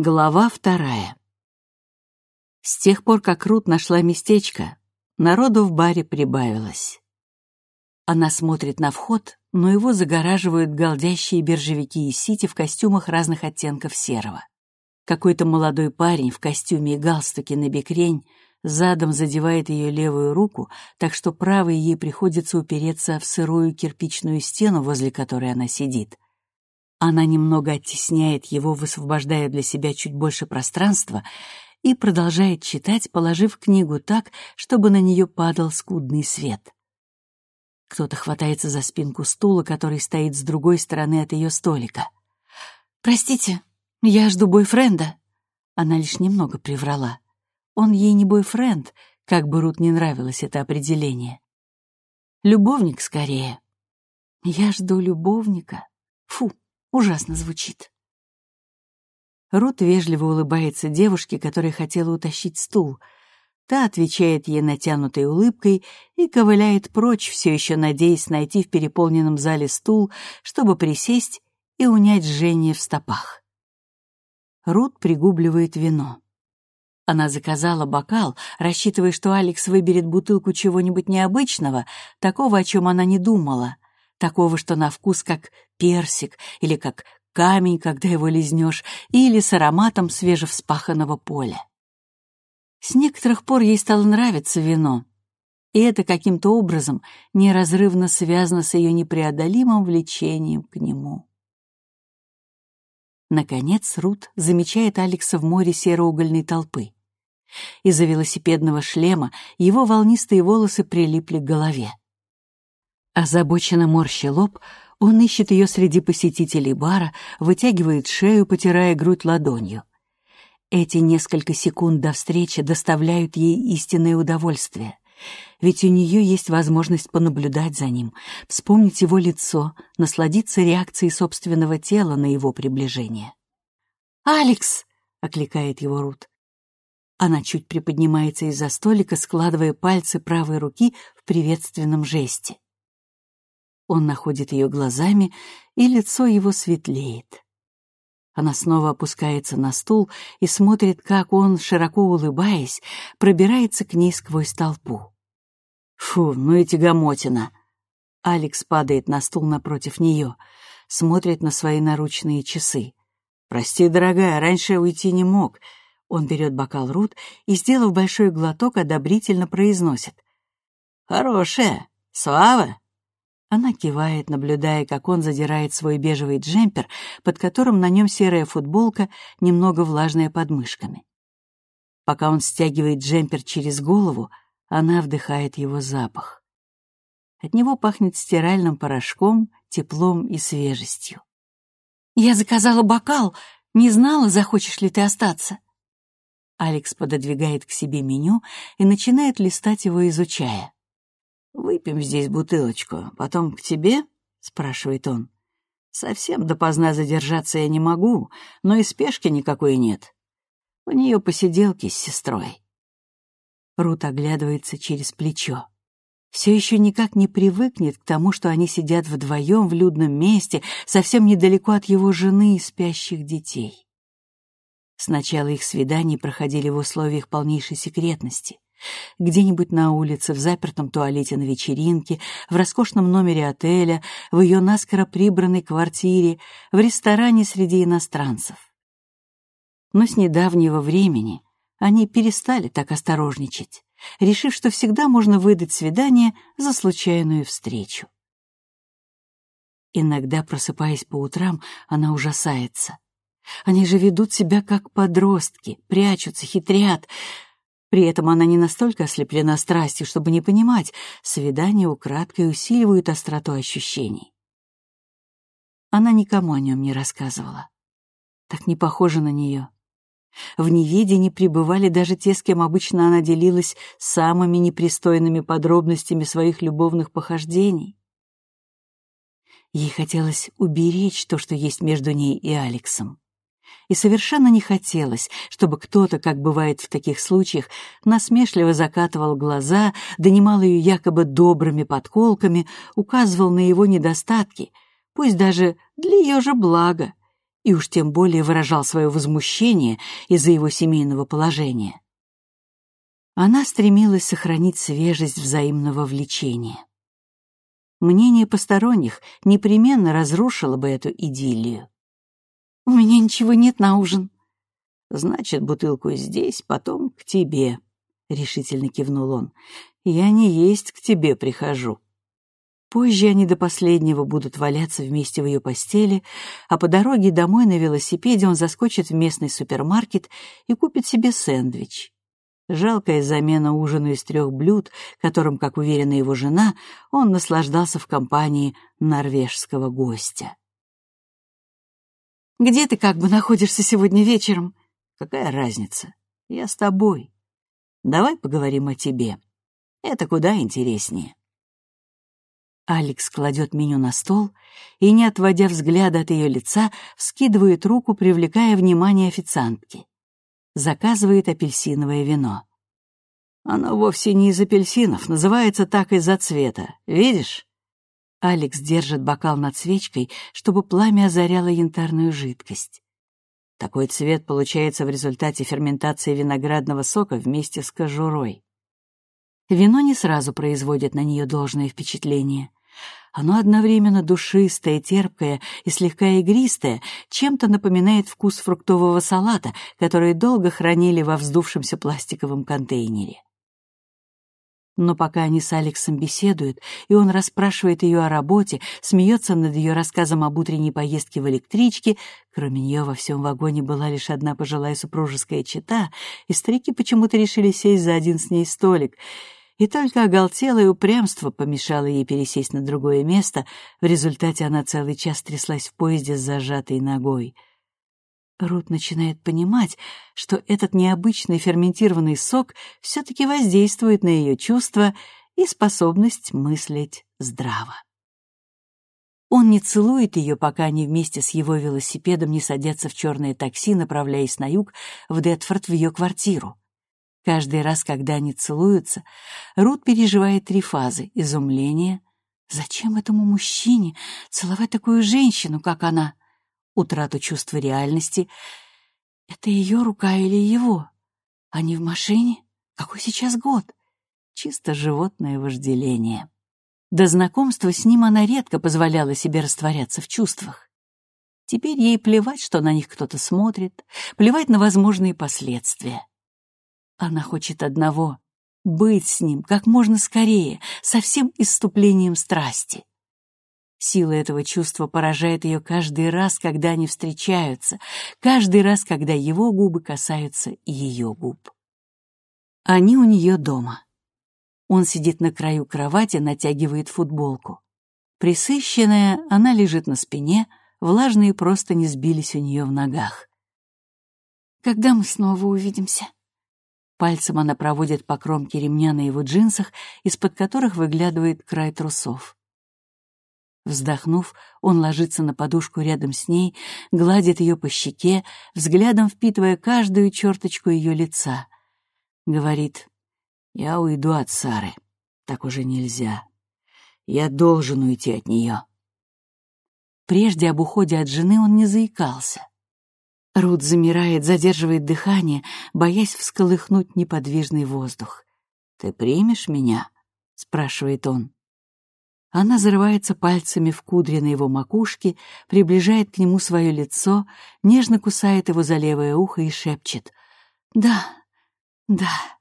Глава вторая. С тех пор, как Рут нашла местечко, народу в баре прибавилось. Она смотрит на вход, но его загораживают голдящие биржевики из сити в костюмах разных оттенков серого. Какой-то молодой парень в костюме и галстуке на бекрень задом задевает ее левую руку, так что правой ей приходится упереться в сырую кирпичную стену, возле которой она сидит. Она немного оттесняет его, высвобождая для себя чуть больше пространства, и продолжает читать, положив книгу так, чтобы на нее падал скудный свет. Кто-то хватается за спинку стула, который стоит с другой стороны от ее столика. «Простите, я жду бойфренда». Она лишь немного приврала. Он ей не бойфренд, как бы Рут не нравилось это определение. Любовник скорее. Я жду любовника. Фу, ужасно звучит. Рут вежливо улыбается девушке, которая хотела утащить стул. Та отвечает ей натянутой улыбкой и ковыляет прочь, все еще надеясь найти в переполненном зале стул, чтобы присесть и унять жжение в стопах. Рут пригубливает вино. Она заказала бокал, рассчитывая, что Алекс выберет бутылку чего-нибудь необычного, такого, о чем она не думала, такого, что на вкус как персик или как камень, когда его лизнешь, или с ароматом свежевспаханного поля. С некоторых пор ей стало нравиться вино, и это каким-то образом неразрывно связано с ее непреодолимым влечением к нему. Наконец Рут замечает Алекса в море сероугольной толпы. Из-за велосипедного шлема его волнистые волосы прилипли к голове. Озабоченно морща лоб, он ищет ее среди посетителей бара, вытягивает шею, потирая грудь ладонью. Эти несколько секунд до встречи доставляют ей истинное удовольствие. Ведь у нее есть возможность понаблюдать за ним, вспомнить его лицо, насладиться реакцией собственного тела на его приближение. «Алекс!» — окликает его Рут. Она чуть приподнимается из-за столика, складывая пальцы правой руки в приветственном жесте. Он находит ее глазами, и лицо его светлеет. Она снова опускается на стул и смотрит, как он, широко улыбаясь, пробирается к ней сквозь толпу. Фу, ну и тягомотина. Алекс падает на стул напротив нее, смотрит на свои наручные часы. «Прости, дорогая, раньше уйти не мог. Он берет бокал Рут и, сделав большой глоток, одобрительно произносит. «Хорошая. Слава!» Она кивает, наблюдая, как он задирает свой бежевый джемпер, под которым на нем серая футболка, немного влажная под мышками. Пока он стягивает джемпер через голову, она вдыхает его запах. От него пахнет стиральным порошком, теплом и свежестью. «Я заказала бокал. Не знала, захочешь ли ты остаться?» Алекс пододвигает к себе меню и начинает листать его, изучая. «Выпьем здесь бутылочку, потом к тебе?» — спрашивает он. «Совсем допоздна задержаться я не могу, но и спешки никакой нет. У нее посиделки с сестрой». Рут оглядывается через плечо. Все еще никак не привыкнет к тому, что они сидят вдвоем в людном месте, совсем недалеко от его жены и спящих детей. Сначала их свидания проходили в условиях полнейшей секретности. Где-нибудь на улице, в запертом туалете на вечеринке, в роскошном номере отеля, в ее наскоро прибранной квартире, в ресторане среди иностранцев. Но с недавнего времени они перестали так осторожничать, решив, что всегда можно выдать свидание за случайную встречу. Иногда, просыпаясь по утрам, она ужасается — они же ведут себя как подростки, прячутся, хитрят. При этом она не настолько ослеплена страстью, чтобы не понимать, свидания украдкой усиливают остроту ощущений. Она никому о нем не рассказывала. Так не похоже на нее. В неведении пребывали даже те, с кем обычно она делилась самыми непристойными подробностями своих любовных похождений. Ей хотелось уберечь то, что есть между ней и Алексом и совершенно не хотелось, чтобы кто-то, как бывает в таких случаях, насмешливо закатывал глаза, донимал ее якобы добрыми подколками, указывал на его недостатки, пусть даже для ее же блага, и уж тем более выражал свое возмущение из-за его семейного положения. Она стремилась сохранить свежесть взаимного влечения. Мнение посторонних непременно разрушило бы эту идиллию. «У меня ничего нет на ужин». «Значит, бутылку здесь, потом к тебе», — решительно кивнул он. «Я не есть к тебе прихожу». Позже они до последнего будут валяться вместе в ее постели, а по дороге домой на велосипеде он заскочит в местный супермаркет и купит себе сэндвич. Жалкая замена ужину из трех блюд, которым, как уверена его жена, он наслаждался в компании норвежского гостя. «Где ты как бы находишься сегодня вечером?» «Какая разница? Я с тобой. Давай поговорим о тебе. Это куда интереснее». Алекс кладет меню на стол и, не отводя взгляда от ее лица, вскидывает руку, привлекая внимание официантки. Заказывает апельсиновое вино. Оно вовсе не из апельсинов, называется так из-за цвета. Видишь? Алекс держит бокал над свечкой, чтобы пламя озаряло янтарную жидкость. Такой цвет получается в результате ферментации виноградного сока вместе с кожурой. Вино не сразу производит на нее должное впечатление. Оно одновременно душистое, терпкое и слегка игристое, чем-то напоминает вкус фруктового салата, который долго хранили во вздувшемся пластиковом контейнере. Но пока они с Алексом беседуют, и он расспрашивает ее о работе, смеется над ее рассказом об утренней поездке в электричке, кроме нее во всем вагоне была лишь одна пожилая супружеская чета, и старики почему-то решили сесть за один с ней столик — и только оголтелое упрямство помешало ей пересесть на другое место, в результате она целый час тряслась в поезде с зажатой ногой. Рут начинает понимать, что этот необычный ферментированный сок все-таки воздействует на ее чувства и способность мыслить здраво. Он не целует ее, пока они вместе с его велосипедом не садятся в черное такси, направляясь на юг, в Детфорд, в ее квартиру. Каждый раз, когда они целуются, Рут переживает три фазы — изумление. Зачем этому мужчине целовать такую женщину, как она? Утрату чувства реальности. Это ее рука или его? Они в машине? Какой сейчас год? Чисто животное вожделение. До знакомства с ним она редко позволяла себе растворяться в чувствах. Теперь ей плевать, что на них кто-то смотрит, плевать на возможные последствия. Она хочет одного — быть с ним как можно скорее, со всем иступлением страсти. Сила этого чувства поражает ее каждый раз, когда они встречаются, каждый раз, когда его губы касаются ее губ. Они у нее дома. Он сидит на краю кровати, натягивает футболку. Присыщенная, она лежит на спине, влажные просто не сбились у нее в ногах. «Когда мы снова увидимся?» Пальцем она проводит по кромке ремня на его джинсах, из-под которых выглядывает край трусов. Вздохнув, он ложится на подушку рядом с ней, гладит ее по щеке, взглядом впитывая каждую черточку ее лица. Говорит, «Я уйду от Сары. Так уже нельзя. Я должен уйти от нее». Прежде об уходе от жены он не заикался. Рут замирает, задерживает дыхание, боясь всколыхнуть неподвижный воздух. «Ты примешь меня?» — спрашивает он. Она зарывается пальцами в кудри на его макушке, приближает к нему свое лицо, нежно кусает его за левое ухо и шепчет. «Да, да».